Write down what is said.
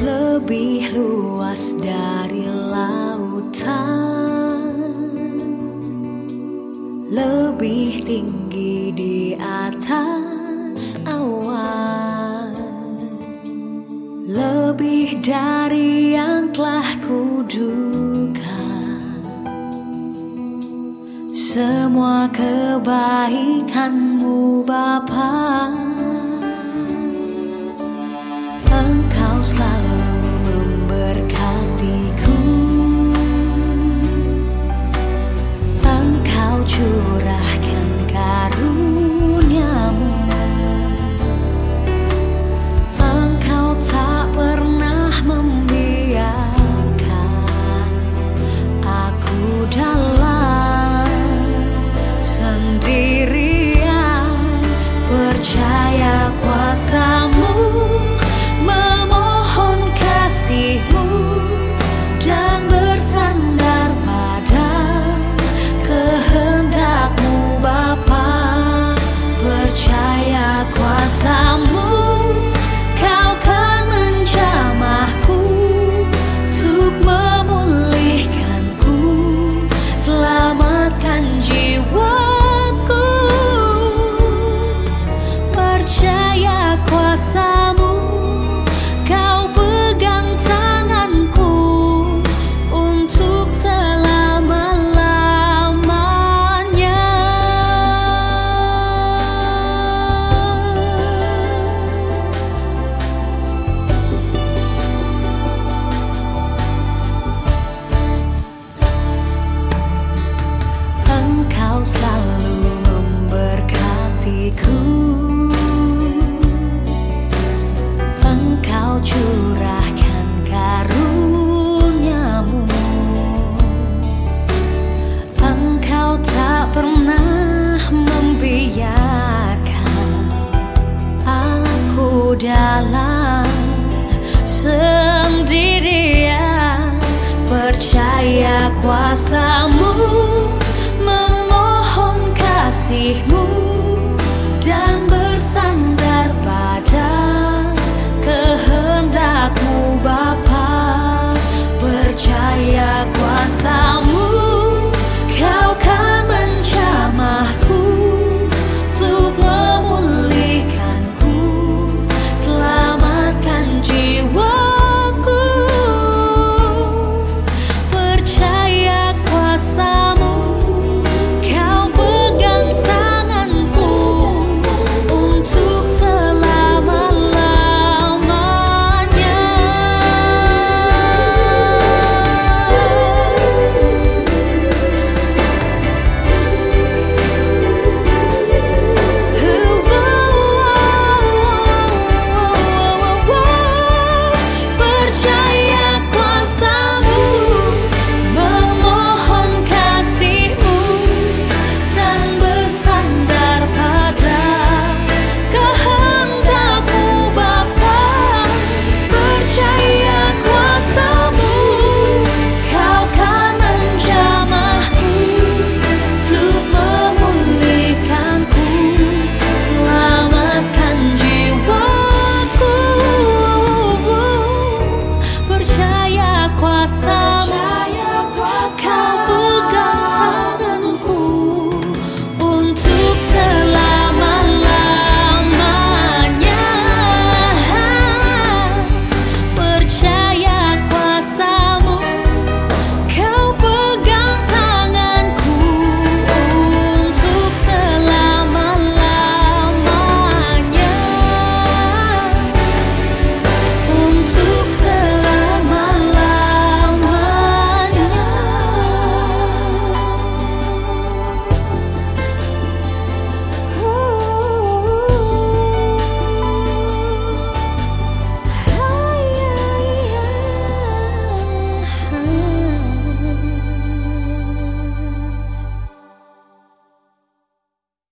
گو داری بہ موبا س سمجری پرشائیا کو سامونگا سر